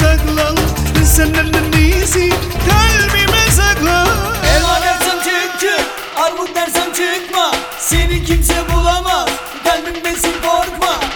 sakla Senden en iyisi kalbime sakla Elma dersen çık çık Armut dersen çıkma Seni kimse bulamaz Kalbimdesin korkma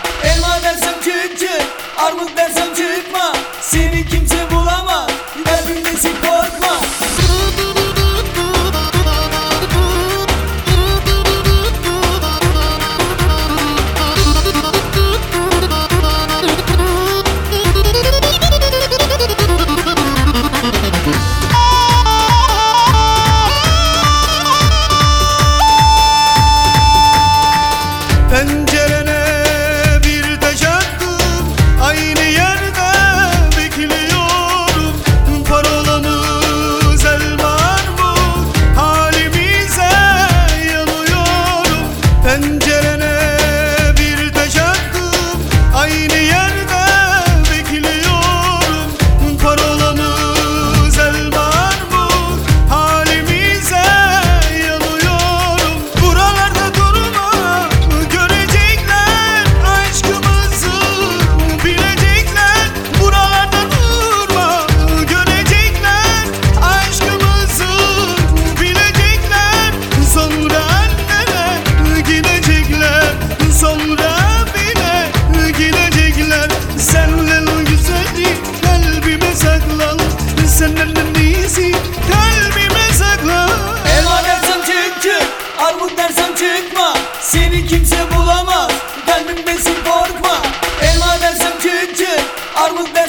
I was there.